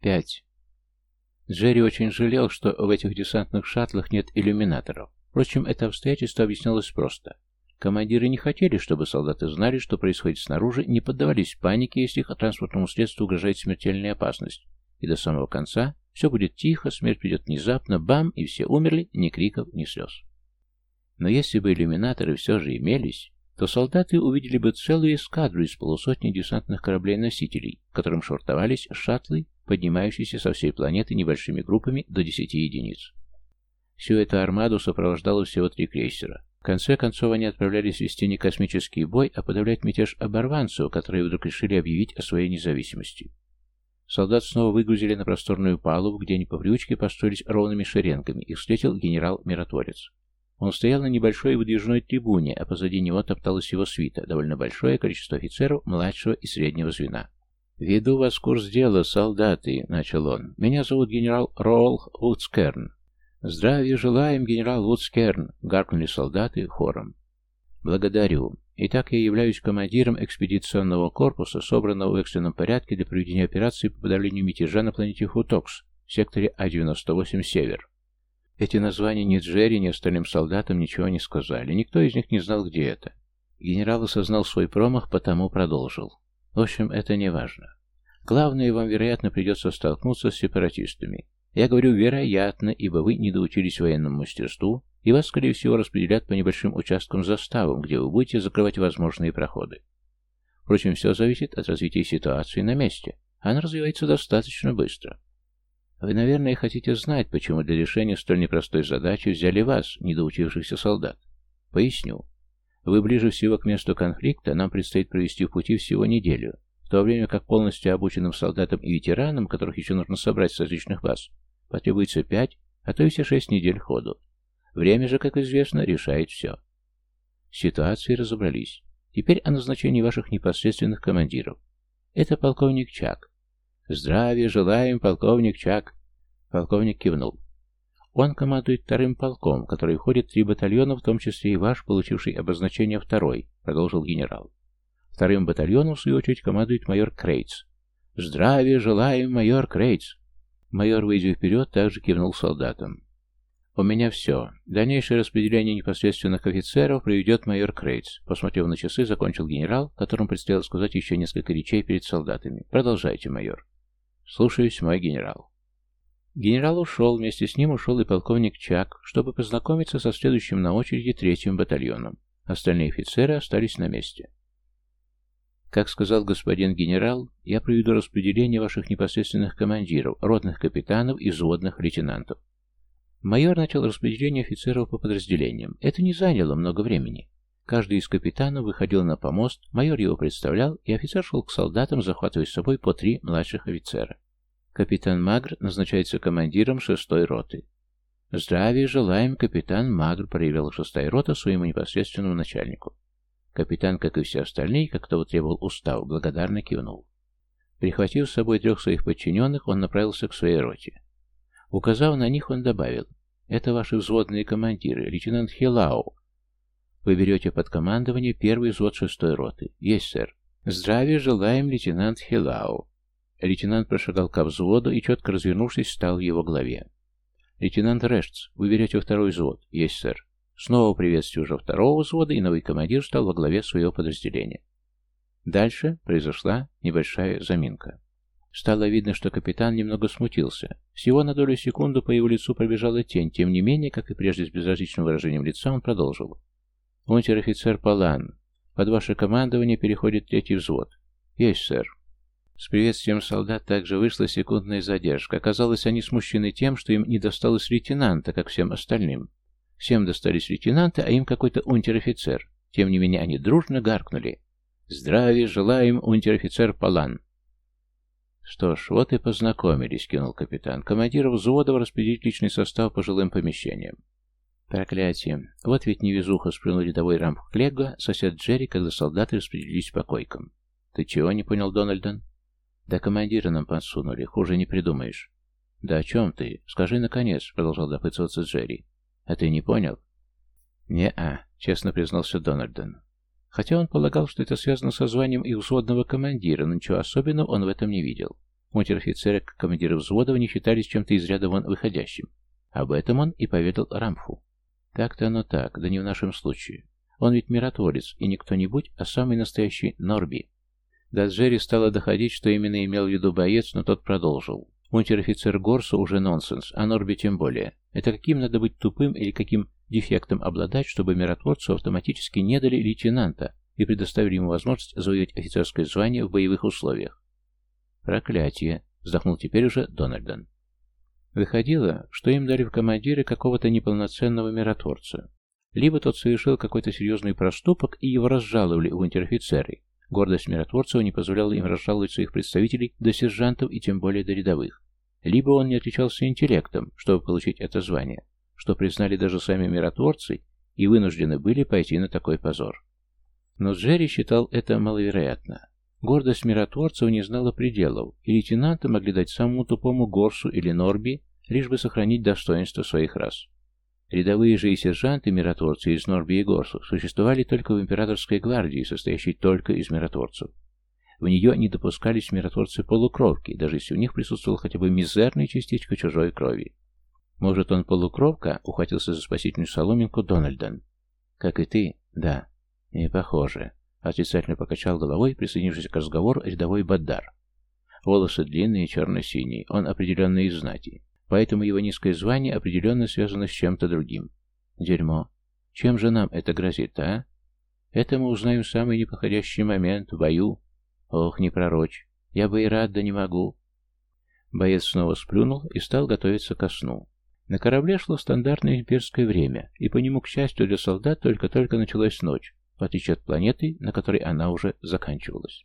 Пять. Джерри очень жалел, что в этих десантных шаттлах нет иллюминаторов. Впрочем, это обстоятельство объяснялось просто. Командиры не хотели, чтобы солдаты знали, что происходит снаружи, не поддавались панике, если их транспортному средству угрожает смертельная опасность. И до самого конца все будет тихо, смерть придет внезапно, бам, и все умерли, ни криков, ни слез. Но если бы иллюминаторы все же имелись, то солдаты увидели бы целую эскадру из полусотни десантных кораблей-носителей, которым швартовались шаттлы, поднимающиеся со всей планеты небольшими группами до 10 единиц. Всю эту армаду сопровождало всего три крейсера. В конце концов, они отправлялись вести не космический бой, а подавлять мятеж оборванцев, которые вдруг решили объявить о своей независимости. Солдат снова выгрузили на просторную палубу, где они по привычке построились ровными шеренгами. Их встретил генерал-миротворец. Он стоял на небольшой выдвижной трибуне, а позади него топталась его свита, довольно большое количество офицеров младшего и среднего звена. «Веду вас курс дела, солдаты», — начал он. «Меня зовут генерал Роул Вудскерн». «Здравия желаем, генерал Вудскерн», — гаркнули солдаты хором. «Благодарю. Итак, я являюсь командиром экспедиционного корпуса, собранного в экстренном порядке для проведения операции по подавлению мятежа на планете Футокс в секторе А-98 «Север». Эти названия ни Джерри, ни остальным солдатам ничего не сказали. Никто из них не знал, где это. Генерал осознал свой промах, потому продолжил. В общем, это не важно. Главное, вам, вероятно, придется столкнуться с сепаратистами. Я говорю «вероятно», ибо вы не доучились военному мастерству, и вас, скорее всего, распределят по небольшим участкам-заставам, где вы будете закрывать возможные проходы. Впрочем, все зависит от развития ситуации на месте. Она развивается достаточно быстро. Вы, наверное, хотите знать, почему для решения столь непростой задачи взяли вас, недоучившихся солдат. Поясню. Вы ближе всего к месту конфликта, нам предстоит провести в пути всего неделю, в то время как полностью обученным солдатам и ветеранам, которых еще нужно собрать с различных баз, потребуется пять, а то и все шесть недель ходу. Время же, как известно, решает все. С ситуацией разобрались. Теперь о назначении ваших непосредственных командиров. Это полковник Чак. Здравия желаем, полковник Чак. Полковник кивнул. Он командует вторым полком, который входит три батальона, в том числе и ваш, получивший обозначение второй, продолжил генерал. Вторым батальоном, в свою очередь, командует майор Крейтс. Здравия желаем, майор Крейтс. Майор, выйдя вперед, также кивнул солдатам. «У меня все. Дальнейшее распределение непосредственных офицеров проведет майор Крейтс». Посмотрев на часы, закончил генерал, которому предстояло сказать еще несколько речей перед солдатами. «Продолжайте, майор». «Слушаюсь, мой генерал». Генерал ушел, вместе с ним ушел и полковник Чак, чтобы познакомиться со следующим на очереди третьим батальоном. Остальные офицеры остались на месте. Как сказал господин генерал, я проведу распределение ваших непосредственных командиров, ротных капитанов и взводных лейтенантов. Майор начал распределение офицеров по подразделениям. Это не заняло много времени. Каждый из капитанов выходил на помост, майор его представлял, и офицер шел к солдатам, захватывая с собой по три младших офицера. Капитан Магр назначается командиром шестой роты. «Здравия желаем, капитан Магр», — проявил шестая рота своему непосредственному начальнику. Капитан, как и все остальные, как того требовал устав, благодарно кивнул. Прихватив с собой трех своих подчиненных, он направился к своей роте. Указав на них, он добавил, «Это ваши взводные командиры, лейтенант Хилау. Вы берете под командование первый взвод шестой роты. Есть, сэр. Здравия желаем, лейтенант Хилау». Лейтенант прошагал ко взводу и, четко развернувшись, стал в его главе. «Лейтенант Рештс, вы берете второй взвод?» «Есть, сэр». Снова приветствие уже второго взвода, и новый командир стал во главе своего подразделения. Дальше произошла небольшая заминка. Стало видно, что капитан немного смутился. Всего на долю секунды по его лицу пробежала тень, тем не менее, как и прежде с безразличным выражением лица, он продолжил. «Унтер-офицер Палан, под ваше командование переходит третий взвод». «Есть, сэр». С приветствием солдат также вышла секундная задержка. Оказалось, они смущены тем, что им не досталось лейтенанта, как всем остальным. Всем достались лейтенанты, а им какой-то унтер-офицер. Тем не менее, они дружно гаркнули. «Здравия желаем, унтер-офицер Палан!» «Что ж, вот и познакомились», — кинул капитан. «Командир взвода распределить личный состав по жилым помещениям». Проклятие. Вот ведь невезуха сплюнул рядовой рамп Клегга, сосед Джерри, когда солдаты распределились по койкам. «Ты чего не понял, Дональдон?» «Да командира нам подсунули, хуже не придумаешь». «Да о чем ты? Скажи, наконец», — продолжал допытываться Джерри. «А ты не понял?» «Не-а», — честно признался Дональдон. Хотя он полагал, что это связано со званием их взводного командира, но ничего особенного он в этом не видел. Унтер-офицеры, как командиры взводов, не считались чем-то из ряда вон выходящим. Об этом он и поведал Рамфу. Так-то оно так, да не в нашем случае. Он ведь миротворец, и не кто-нибудь, а самый настоящий Норби. До Джерри стало доходить, что именно имел в виду боец, но тот продолжил. Унтер-офицер Горсу уже нонсенс, а Норби тем более. Это каким надо быть тупым или каким дефектом обладать, чтобы миротворцу автоматически не дали лейтенанта и предоставили ему возможность завоевать офицерское звание в боевых условиях. «Проклятие!» — вздохнул теперь уже Дональден. Выходило, что им дали в командиры какого-то неполноценного миротворца. Либо тот совершил какой-то серьезный проступок, и его разжаловали в унтер-офицеры. Гордость миротворцев не позволяла им разжаловать своих представителей до сержантов и тем более до рядовых. Либо он не отличался интеллектом, чтобы получить это звание, что признали даже сами миротворцы и вынуждены были пойти на такой позор. Но Джерри считал это маловероятно. Гордость миротворцев не знала пределов, и лейтенанты могли дать самому тупому Горсу или Норби, лишь бы сохранить достоинство своих рас. Рядовые же и сержанты-миротворцы из Норби и Горсу существовали только в императорской гвардии, состоящей только из миротворцев. В нее не допускались миротворцы-полукровки, даже если у них присутствовала хотя бы мизерная частичка чужой крови. Может, он полукровка? Ухватился за спасительную соломинку Дональден. Как и ты? Да. Не похоже. Отрицательно покачал головой, присоединившись к разговору рядовой Баддар. Волосы длинные, черно-синие. Он определенно из знати. Поэтому его низкое звание определенно связано с чем-то другим. Дерьмо. Чем же нам это грозит, а? Это мы узнаем в самый неподходящий момент, в бою. Ох, не пророчь. Я бы и рад, да не могу. Боец снова сплюнул и стал готовиться ко сну. На корабле шло стандартное имперское время, и по нему, к счастью для солдат, только-только началась ночь, в отличие от планеты, на которой она уже заканчивалась.